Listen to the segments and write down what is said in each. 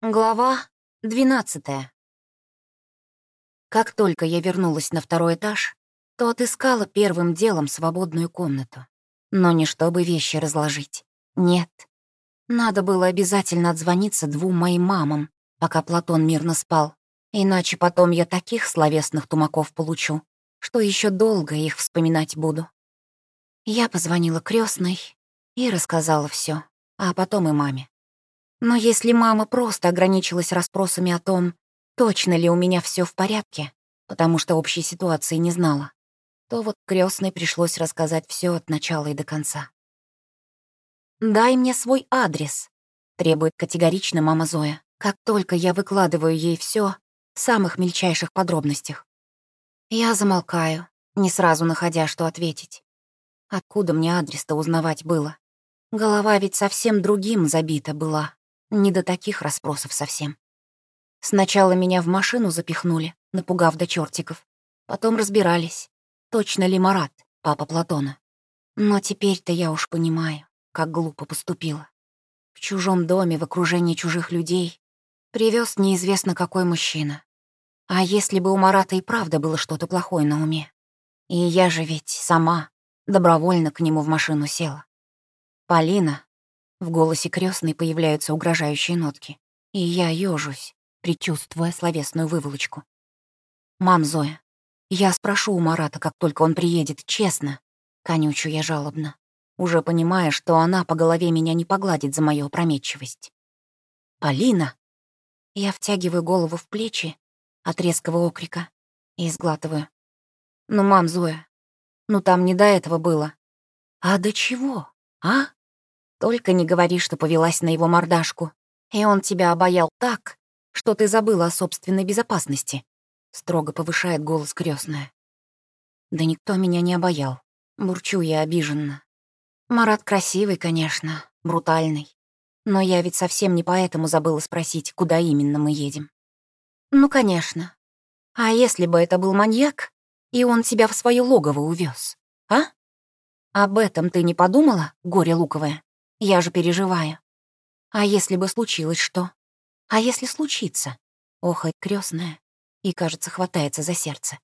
Глава двенадцатая. Как только я вернулась на второй этаж, то отыскала первым делом свободную комнату. Но не чтобы вещи разложить. Нет. Надо было обязательно отзвониться двум моим мамам, пока Платон мирно спал. Иначе потом я таких словесных тумаков получу, что еще долго их вспоминать буду. Я позвонила крестной и рассказала все, а потом и маме. Но если мама просто ограничилась расспросами о том, точно ли у меня все в порядке, потому что общей ситуации не знала, то вот крестной пришлось рассказать все от начала и до конца. «Дай мне свой адрес», — требует категорично мама Зоя, как только я выкладываю ей все в самых мельчайших подробностях. Я замолкаю, не сразу находя, что ответить. Откуда мне адрес-то узнавать было? Голова ведь совсем другим забита была. Не до таких расспросов совсем. Сначала меня в машину запихнули, напугав до чертиков. Потом разбирались, точно ли Марат, папа Платона. Но теперь-то я уж понимаю, как глупо поступила. В чужом доме, в окружении чужих людей, привез неизвестно какой мужчина. А если бы у Марата и правда было что-то плохое на уме? И я же ведь сама добровольно к нему в машину села. Полина, в голосе крестной появляются угрожающие нотки, и я ёжусь, предчувствуя словесную выволочку. «Мам, Зоя, я спрошу у Марата, как только он приедет, честно», — конючу я жалобно, уже понимая, что она по голове меня не погладит за мою опрометчивость. «Полина!» Я втягиваю голову в плечи от резкого окрика и сглатываю. «Ну, мам, Зоя, ну там не до этого было». «А до чего, а?» Только не говори, что повелась на его мордашку. И он тебя обаял так, что ты забыла о собственной безопасности. Строго повышает голос крестная. Да никто меня не обаял. Бурчу я обиженно. Марат красивый, конечно, брутальный. Но я ведь совсем не поэтому забыла спросить, куда именно мы едем. Ну, конечно. А если бы это был маньяк, и он тебя в свое логово увез, а? Об этом ты не подумала, горе луковое? Я же переживаю. А если бы случилось что? А если случится? Охает крестная и, кажется, хватается за сердце.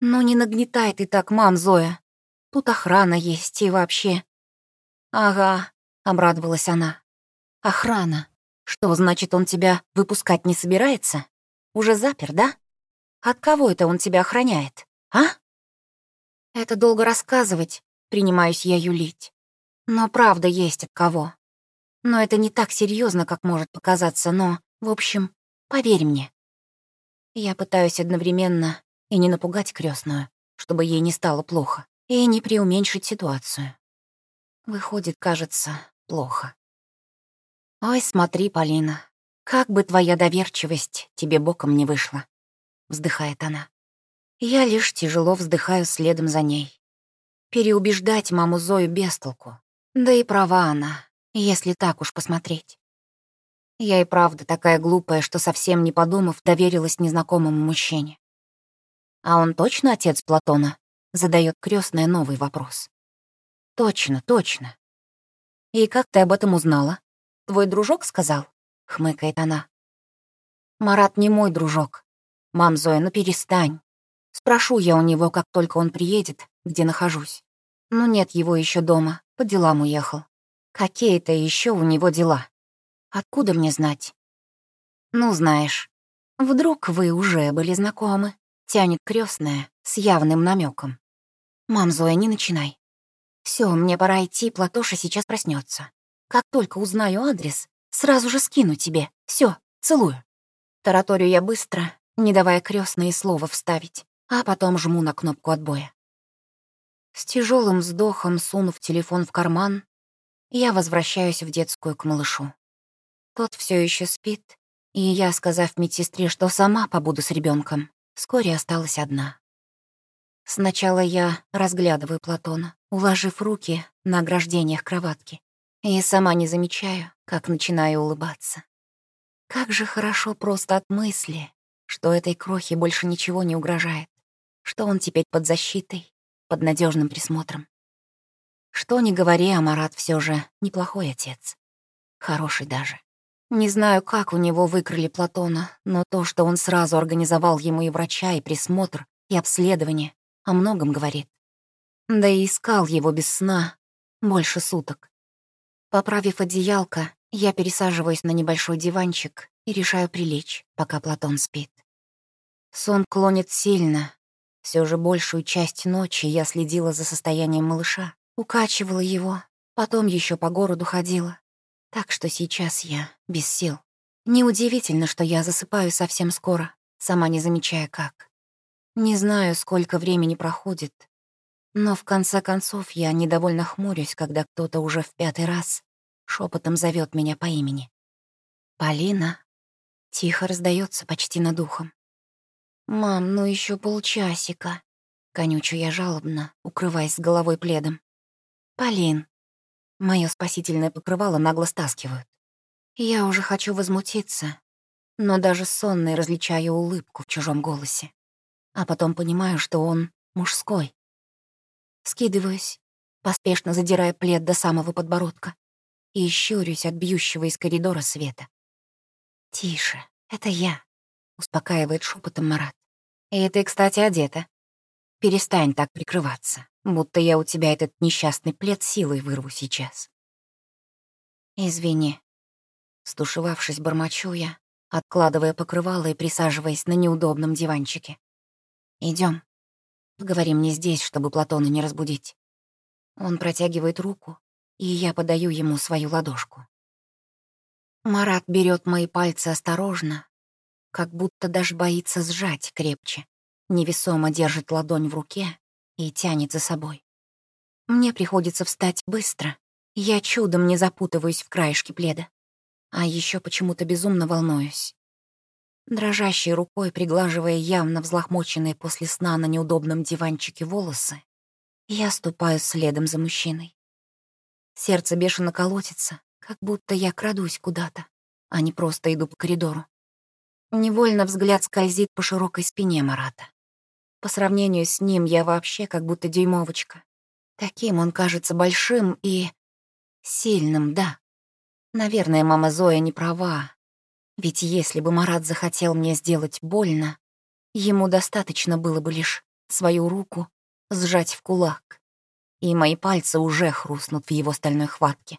Ну не нагнетай ты так, мам, Зоя. Тут охрана есть и вообще. Ага, обрадовалась она. Охрана. Что, значит, он тебя выпускать не собирается? Уже запер, да? От кого это он тебя охраняет, а? Это долго рассказывать, принимаюсь я юлить. Но правда есть от кого. Но это не так серьезно, как может показаться, но, в общем, поверь мне. Я пытаюсь одновременно и не напугать крестную, чтобы ей не стало плохо, и не преуменьшить ситуацию. Выходит, кажется, плохо. «Ой, смотри, Полина, как бы твоя доверчивость тебе боком не вышла», — вздыхает она. Я лишь тяжело вздыхаю следом за ней. Переубеждать маму Зою без толку. Да и права она, если так уж посмотреть. Я и правда такая глупая, что совсем не подумав, доверилась незнакомому мужчине. А он точно отец Платона? Задает крестная новый вопрос. Точно, точно. И как ты об этом узнала? Твой дружок сказал? Хмыкает она. Марат не мой дружок. Мам Зоя, ну перестань. Спрошу я у него, как только он приедет, где нахожусь. Но нет его еще дома. По делам уехал. Какие-то еще у него дела. Откуда мне знать? Ну, знаешь, вдруг вы уже были знакомы? Тянет крестная с явным намеком. Мам, Зоя, не начинай. Все, мне пора идти, Платоша сейчас проснется. Как только узнаю адрес, сразу же скину тебе. Все, целую. Тараторию я быстро, не давая крестные слова вставить, а потом жму на кнопку отбоя. С тяжелым вздохом, сунув телефон в карман, я возвращаюсь в детскую к малышу. Тот все еще спит, и я, сказав медсестре, что сама побуду с ребенком, вскоре осталась одна. Сначала я разглядываю Платона, уложив руки на ограждениях кроватки, и сама не замечаю, как начинаю улыбаться. Как же хорошо просто от мысли, что этой крохе больше ничего не угрожает, что он теперь под защитой, под надежным присмотром. Что ни говори, а Марат все же неплохой отец. Хороший даже. Не знаю, как у него выкрали Платона, но то, что он сразу организовал ему и врача, и присмотр, и обследование, о многом говорит. Да и искал его без сна больше суток. Поправив одеялко, я пересаживаюсь на небольшой диванчик и решаю прилечь, пока Платон спит. Сон клонит сильно. Все же большую часть ночи я следила за состоянием малыша, укачивала его, потом еще по городу ходила. Так что сейчас я без сил. Неудивительно, что я засыпаю совсем скоро, сама не замечая как. Не знаю, сколько времени проходит, но в конце концов я недовольно хмурюсь, когда кто-то уже в пятый раз шепотом зовет меня по имени. «Полина?» Тихо раздается почти над ухом. «Мам, ну еще полчасика», — конючу я жалобно, укрываясь с головой пледом. «Полин, Моё спасительное покрывало нагло стаскивают. Я уже хочу возмутиться, но даже сонной различаю улыбку в чужом голосе. А потом понимаю, что он мужской. Скидываюсь, поспешно задирая плед до самого подбородка и щурюсь от бьющего из коридора света. «Тише, это я», — успокаивает шепотом Марат. «И ты, кстати, одета. Перестань так прикрываться будто я у тебя этот несчастный плед силой вырву сейчас. Извини. Стушевавшись, бормочу я, откладывая покрывало и присаживаясь на неудобном диванчике. Идем. Поговорим не здесь, чтобы Платона не разбудить. Он протягивает руку, и я подаю ему свою ладошку. Марат берет мои пальцы осторожно, как будто даже боится сжать крепче, невесомо держит ладонь в руке и тянет за собой. Мне приходится встать быстро. Я чудом не запутываюсь в краешке пледа. А еще почему-то безумно волнуюсь. Дрожащей рукой, приглаживая явно взлохмоченные после сна на неудобном диванчике волосы, я ступаю следом за мужчиной. Сердце бешено колотится, как будто я крадусь куда-то, а не просто иду по коридору. Невольно взгляд скользит по широкой спине Марата. По сравнению с ним я вообще как будто дюймовочка. Таким он кажется большим и... сильным, да. Наверное, мама Зоя не права. Ведь если бы Марат захотел мне сделать больно, ему достаточно было бы лишь свою руку сжать в кулак, и мои пальцы уже хрустнут в его стальной хватке.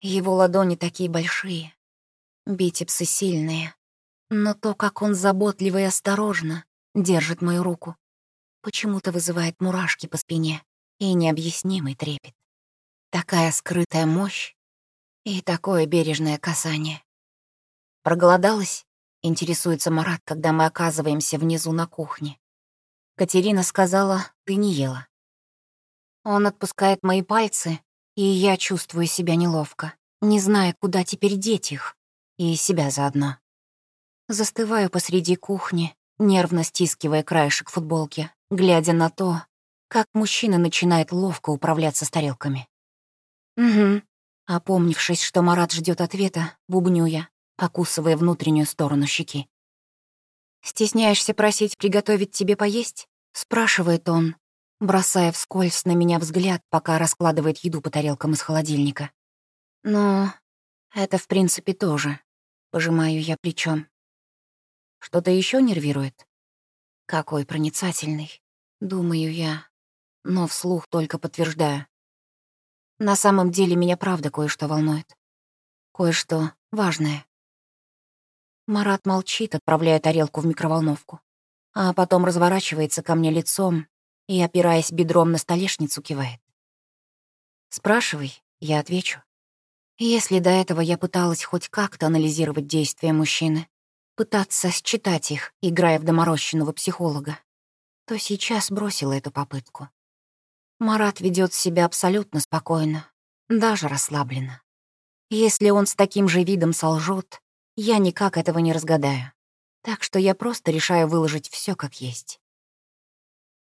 Его ладони такие большие, бицепсы сильные, но то, как он заботливо и осторожно держит мою руку. Почему-то вызывает мурашки по спине и необъяснимый трепет. Такая скрытая мощь и такое бережное касание. Проголодалась? Интересуется Марат, когда мы оказываемся внизу на кухне. Катерина сказала, ты не ела. Он отпускает мои пальцы, и я чувствую себя неловко, не зная, куда теперь деть их, и себя заодно. Застываю посреди кухни, нервно стискивая краешек футболки, глядя на то, как мужчина начинает ловко управляться с тарелками. «Угу». Опомнившись, что Марат ждет ответа, бубню я, покусывая внутреннюю сторону щеки. «Стесняешься просить приготовить тебе поесть?» — спрашивает он, бросая вскользь на меня взгляд, пока раскладывает еду по тарелкам из холодильника. «Ну, это в принципе тоже», — пожимаю я плечом. Что-то еще нервирует? Какой проницательный, думаю я, но вслух только подтверждаю. На самом деле меня правда кое-что волнует. Кое-что важное. Марат молчит, отправляя тарелку в микроволновку, а потом разворачивается ко мне лицом и, опираясь бедром на столешницу, кивает. «Спрашивай, я отвечу. Если до этого я пыталась хоть как-то анализировать действия мужчины, пытаться считать их, играя в доморощенного психолога, то сейчас бросила эту попытку. Марат ведет себя абсолютно спокойно, даже расслабленно. Если он с таким же видом солжет, я никак этого не разгадаю. Так что я просто решаю выложить все как есть.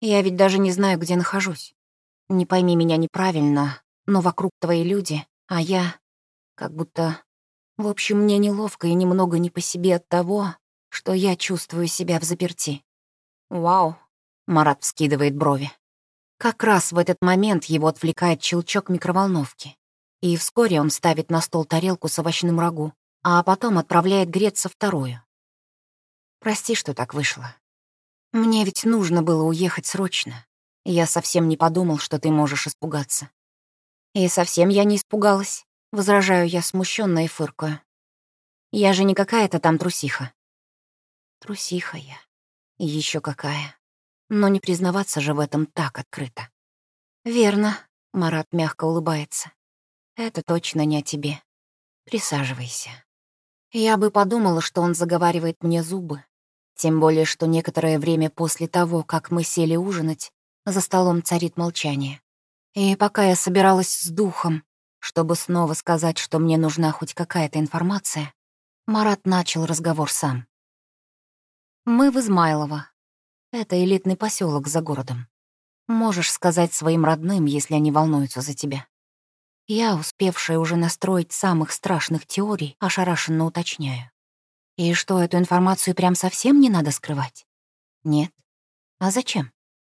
Я ведь даже не знаю, где нахожусь. Не пойми меня неправильно, но вокруг твои люди, а я как будто в общем, мне неловко и немного не по себе от того, что я чувствую себя в заперти. «Вау!» — Марат вскидывает брови. Как раз в этот момент его отвлекает щелчок микроволновки. И вскоре он ставит на стол тарелку с овощным рагу, а потом отправляет греться вторую. Прости, что так вышло. Мне ведь нужно было уехать срочно. Я совсем не подумал, что ты можешь испугаться. И совсем я не испугалась, возражаю я смущенно и фыркаю. Я же не какая-то там трусиха. Трусиха я. Еще какая. Но не признаваться же в этом так открыто. Верно, Марат мягко улыбается. Это точно не о тебе. Присаживайся. Я бы подумала, что он заговаривает мне зубы. Тем более, что некоторое время после того, как мы сели ужинать, за столом царит молчание. И пока я собиралась с духом, чтобы снова сказать, что мне нужна хоть какая-то информация, Марат начал разговор сам. «Мы в Измайлово. Это элитный поселок за городом. Можешь сказать своим родным, если они волнуются за тебя. Я, успевшая уже настроить самых страшных теорий, ошарашенно уточняю. И что, эту информацию прям совсем не надо скрывать? Нет. А зачем?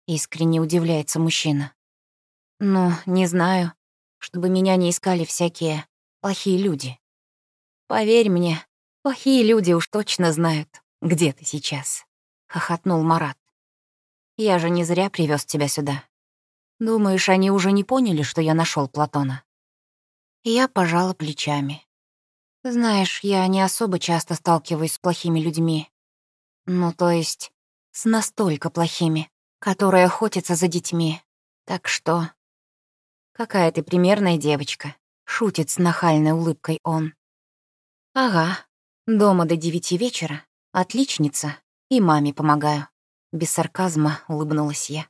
Искренне удивляется мужчина. Ну, не знаю. Чтобы меня не искали всякие плохие люди. Поверь мне, плохие люди уж точно знают, где ты сейчас. Хохотнул Марат. Я же не зря привез тебя сюда. Думаешь, они уже не поняли, что я нашел Платона? Я пожала плечами. Знаешь, я не особо часто сталкиваюсь с плохими людьми. Ну, то есть, с настолько плохими, которые охотятся за детьми. Так что... Какая ты примерная девочка, шутит с нахальной улыбкой он. Ага, дома до девяти вечера, отличница, и маме помогаю. Без сарказма улыбнулась я.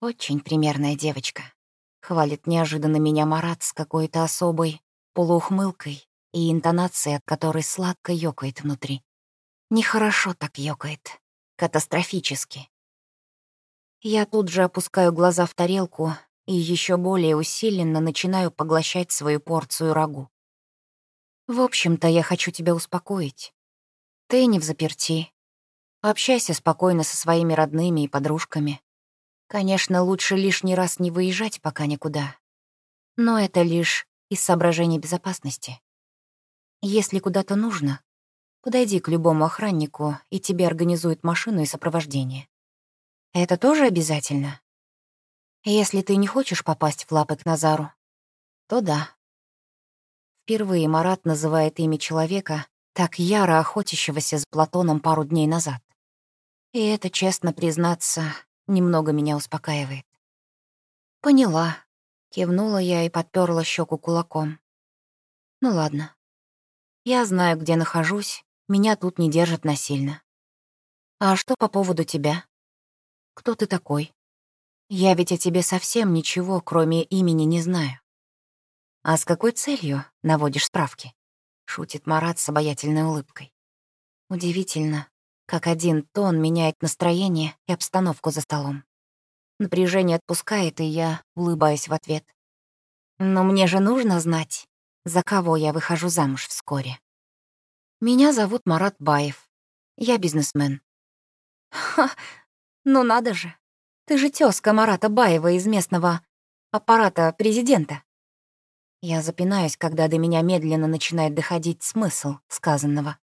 Очень примерная девочка. Хвалит неожиданно меня Марат с какой-то особой полуухмылкой и интонацией, от которой сладко ёкает внутри. Нехорошо так ёкает. Катастрофически. Я тут же опускаю глаза в тарелку и еще более усиленно начинаю поглощать свою порцию рагу. В общем-то, я хочу тебя успокоить. Ты не в заперти. Общайся спокойно со своими родными и подружками. Конечно, лучше лишний раз не выезжать пока никуда. Но это лишь из соображений безопасности. Если куда-то нужно, подойди к любому охраннику, и тебе организуют машину и сопровождение. Это тоже обязательно? Если ты не хочешь попасть в лапы к Назару, то да. Впервые Марат называет имя человека, так яро охотящегося с Платоном пару дней назад. И это, честно признаться, немного меня успокаивает. «Поняла», — кивнула я и подперла щеку кулаком. «Ну ладно. Я знаю, где нахожусь, меня тут не держат насильно. А что по поводу тебя? Кто ты такой? Я ведь о тебе совсем ничего, кроме имени, не знаю. А с какой целью наводишь справки?» — шутит Марат с обаятельной улыбкой. Удивительно, как один тон меняет настроение и обстановку за столом. Напряжение отпускает, и я улыбаюсь в ответ. Но мне же нужно знать, за кого я выхожу замуж вскоре. Меня зовут Марат Баев. Я бизнесмен. Ха, ну надо же. Ты же тёзка Марата Баева из местного аппарата президента. Я запинаюсь, когда до меня медленно начинает доходить смысл сказанного.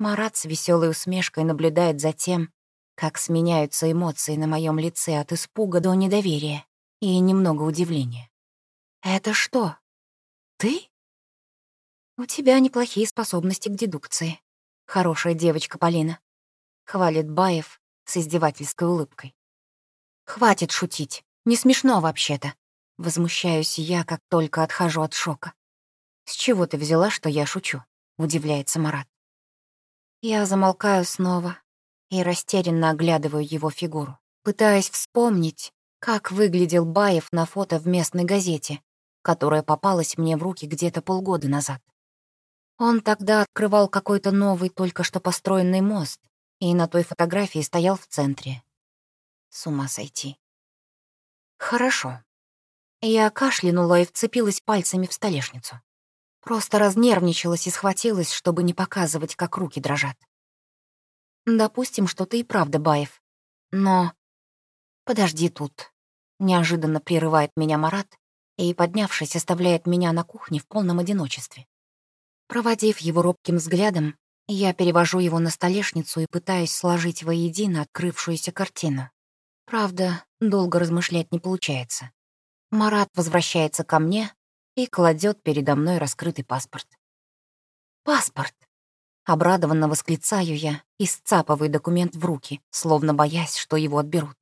Марат с веселой усмешкой наблюдает за тем, как сменяются эмоции на моем лице от испуга до недоверия и немного удивления. «Это что? Ты?» «У тебя неплохие способности к дедукции. Хорошая девочка Полина», — хвалит Баев с издевательской улыбкой. «Хватит шутить. Не смешно вообще-то». Возмущаюсь я, как только отхожу от шока. «С чего ты взяла, что я шучу?» — удивляется Марат. Я замолкаю снова и растерянно оглядываю его фигуру, пытаясь вспомнить, как выглядел Баев на фото в местной газете, которая попалась мне в руки где-то полгода назад. Он тогда открывал какой-то новый, только что построенный мост, и на той фотографии стоял в центре. С ума сойти. Хорошо. Я кашлянула и вцепилась пальцами в столешницу. Просто разнервничалась и схватилась, чтобы не показывать, как руки дрожат. Допустим, что ты и правда Баев. Но... Подожди тут. Неожиданно прерывает меня Марат и, поднявшись, оставляет меня на кухне в полном одиночестве. Проводив его робким взглядом, я перевожу его на столешницу и пытаюсь сложить воедино открывшуюся картину. Правда, долго размышлять не получается. Марат возвращается ко мне и кладет передо мной раскрытый паспорт. «Паспорт!» Обрадованно восклицаю я и сцапываю документ в руки, словно боясь, что его отберут.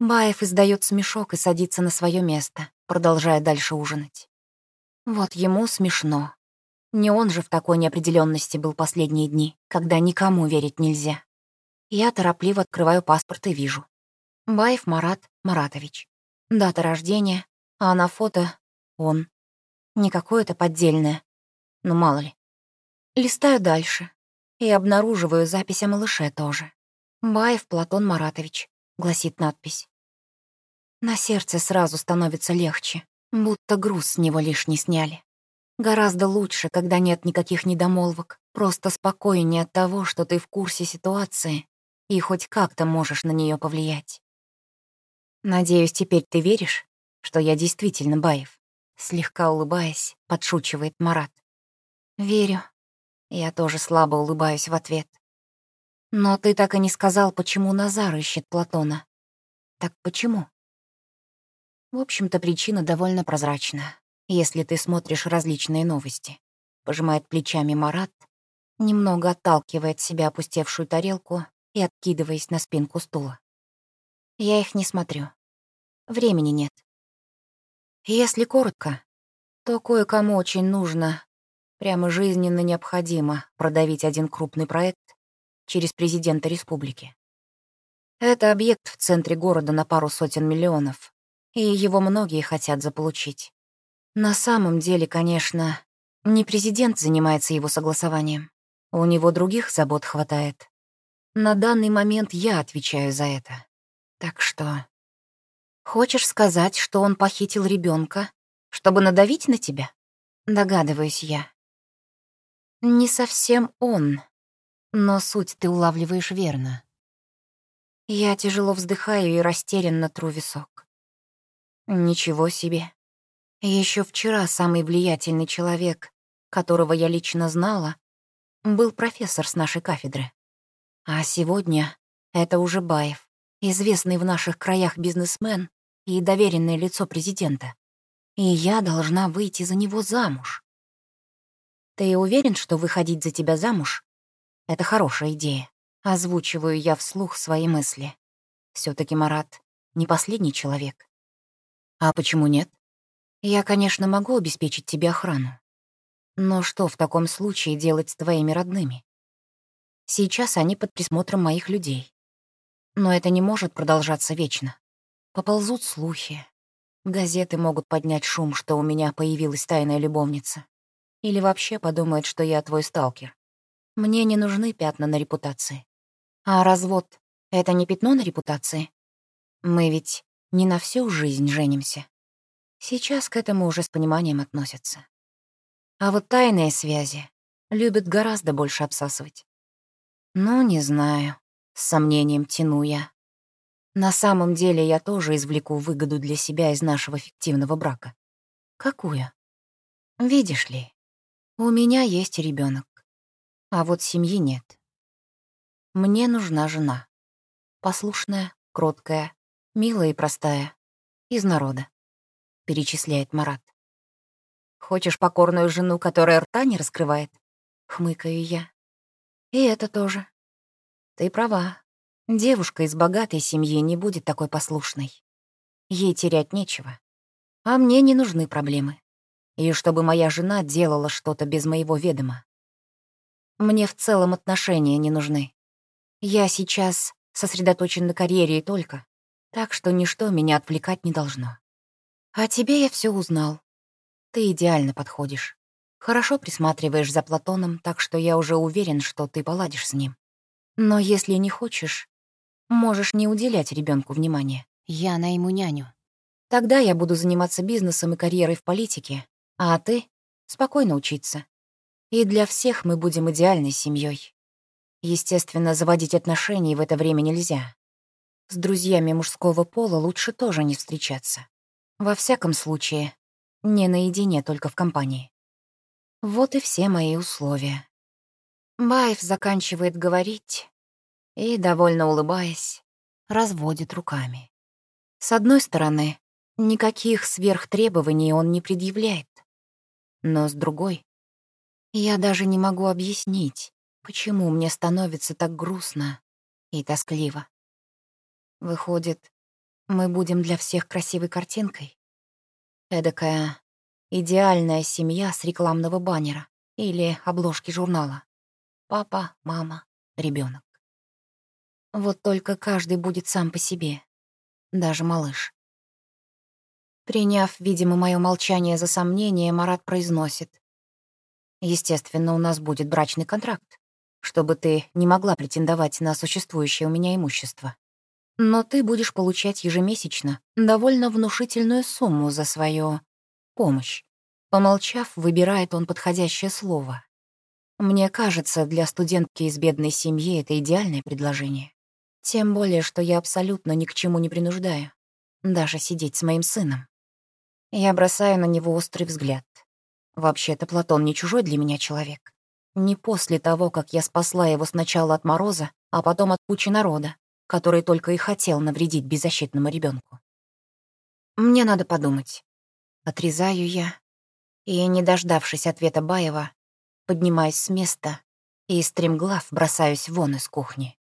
Баев издает смешок и садится на свое место, продолжая дальше ужинать. Вот ему смешно. Не он же в такой неопределенности был последние дни, когда никому верить нельзя. Я торопливо открываю паспорт и вижу. Баев Марат Маратович. Дата рождения, а на фото он. Не какое-то поддельное. Ну, мало ли. Листаю дальше и обнаруживаю запись о малыше тоже. «Баев Платон Маратович», — гласит надпись. На сердце сразу становится легче, будто груз с него лишний сняли. Гораздо лучше, когда нет никаких недомолвок, просто спокойнее от того, что ты в курсе ситуации и хоть как-то можешь на нее повлиять. «Надеюсь, теперь ты веришь, что я действительно Баев?» Слегка улыбаясь, подшучивает Марат. «Верю», я тоже слабо улыбаюсь в ответ. Но ты так и не сказал, почему Назар ищет Платона. Так почему? В общем-то, причина довольно прозрачна, если ты смотришь различные новости. Пожимает плечами Марат, немного отталкивает себя опустевшую тарелку и откидываясь на спинку стула. Я их не смотрю. Времени нет. Если коротко, то кое-кому очень нужно Прямо жизненно необходимо продавить один крупный проект через президента республики. Это объект в центре города на пару сотен миллионов, и его многие хотят заполучить. На самом деле, конечно, не президент занимается его согласованием. У него других забот хватает. На данный момент я отвечаю за это. Так что... Хочешь сказать, что он похитил ребенка, чтобы надавить на тебя? Догадываюсь я. Не совсем он, но суть ты улавливаешь верно. Я тяжело вздыхаю и растерянно тру висок. Ничего себе. Еще вчера самый влиятельный человек, которого я лично знала, был профессор с нашей кафедры. А сегодня это уже Баев, известный в наших краях бизнесмен и доверенное лицо президента. И я должна выйти за него замуж. «Ты уверен, что выходить за тебя замуж — это хорошая идея?» Озвучиваю я вслух свои мысли. все таки Марат не последний человек. А почему нет? Я, конечно, могу обеспечить тебе охрану. Но что в таком случае делать с твоими родными? Сейчас они под присмотром моих людей. Но это не может продолжаться вечно. Поползут слухи. Газеты могут поднять шум, что у меня появилась тайная любовница. Или вообще подумает, что я твой сталкер. Мне не нужны пятна на репутации. А развод — это не пятно на репутации? Мы ведь не на всю жизнь женимся. Сейчас к этому уже с пониманием относятся. А вот тайные связи любят гораздо больше обсасывать. Ну, не знаю. С сомнением тяну я. На самом деле я тоже извлеку выгоду для себя из нашего фиктивного брака. Какую? Видишь ли, у меня есть ребенок, а вот семьи нет. Мне нужна жена. Послушная, кроткая, милая и простая. Из народа. Перечисляет Марат. Хочешь покорную жену, которая рта не раскрывает? Хмыкаю я. И это тоже. Ты права. Девушка из богатой семьи не будет такой послушной. Ей терять нечего. А мне не нужны проблемы и чтобы моя жена делала что-то без моего ведома. Мне в целом отношения не нужны. Я сейчас сосредоточен на карьере и только, так что ничто меня отвлекать не должно. А тебе я все узнал. Ты идеально подходишь. Хорошо присматриваешь за Платоном, так что я уже уверен, что ты поладишь с ним. Но если не хочешь, можешь не уделять ребенку внимания. Я найму няню. Тогда я буду заниматься бизнесом и карьерой в политике, а ты — спокойно учиться. И для всех мы будем идеальной семьей. Естественно, заводить отношения в это время нельзя. С друзьями мужского пола лучше тоже не встречаться. Во всяком случае, не наедине, только в компании. Вот и все мои условия. Баев заканчивает говорить и, довольно улыбаясь, разводит руками. С одной стороны, никаких сверхтребований он не предъявляет. Но с другой, я даже не могу объяснить, почему мне становится так грустно и тоскливо. Выходит, мы будем для всех красивой картинкой? Эдакая идеальная семья с рекламного баннера или обложки журнала. Папа, мама, ребенок. Вот только каждый будет сам по себе, даже малыш. Приняв, видимо, мое молчание за сомнение, Марат произносит. Естественно, у нас будет брачный контракт, чтобы ты не могла претендовать на существующее у меня имущество. Но ты будешь получать ежемесячно довольно внушительную сумму за свою помощь. Помолчав, выбирает он подходящее слово. Мне кажется, для студентки из бедной семьи это идеальное предложение. Тем более, что я абсолютно ни к чему не принуждаю. Даже сидеть с моим сыном. Я бросаю на него острый взгляд. Вообще-то Платон не чужой для меня человек. Не после того, как я спасла его сначала от мороза, а потом от кучи народа, который только и хотел навредить беззащитному ребенку. Мне надо подумать. Отрезаю я, и, не дождавшись ответа Баева, поднимаюсь с места и стремглав бросаюсь вон из кухни.